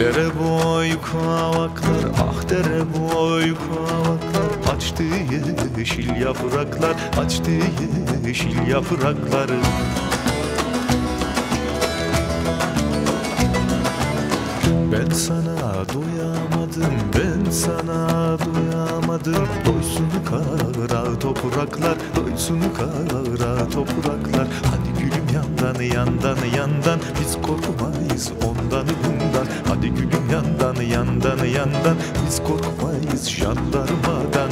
Dere boyu kavaklar, ah dere boyu kavaklar Açtı yeşil yapraklar, açtı yeşil yaprakları Ben sana doyamadım, ben sana doyamadım. Doysun kara topraklar, doysun kara topraklar. Hadi gülüm yandan, yandan, yandan. Biz korkmayız ondan bundan Hadi gülüm yandan, yandan, yandan. Biz korkmayız jandarmadan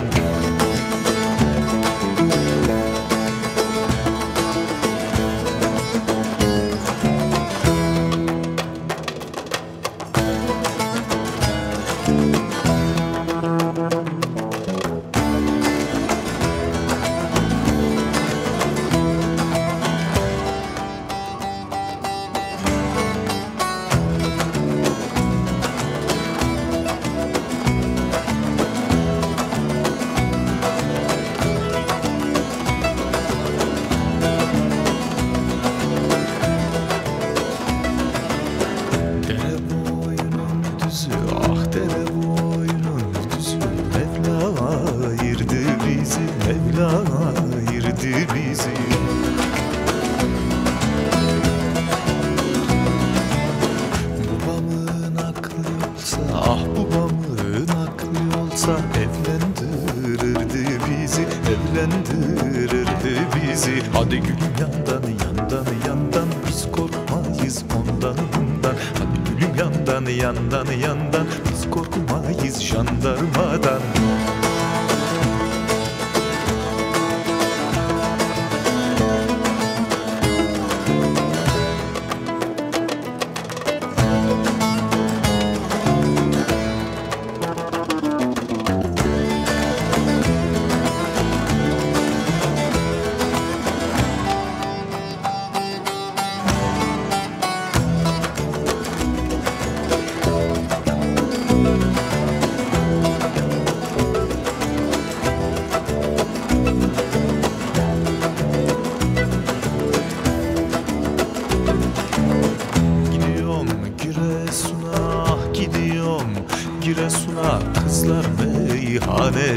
dere boyunun düzü Mevla ayırdı bizi, Mevla ayırdı bizi. Babamın aklı olsa, ah babamın aklı olsa Evlendirirdi bizi, evlendirirdi bizi. Hadi gülüm yandan, yandan, yandan Biz korkmayız yandan, yandan, yandan. Biz korkmayız jandarmadan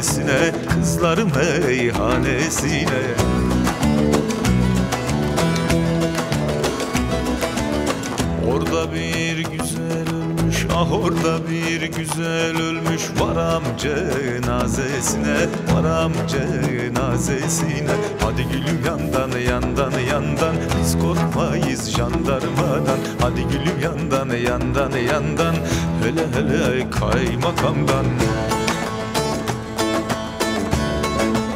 meyhanesine kızlar meyhanesine. Orada bir güzel ölmüş ah orada bir güzel ölmüş. Varam cenazesine varam cenazesine. Hadi gülüm yandan yandan yandan. Biz korkmayız jandarmadan. Hadi gülüm yandan yandan yandan. Hele hele kaymakamdan Thank you.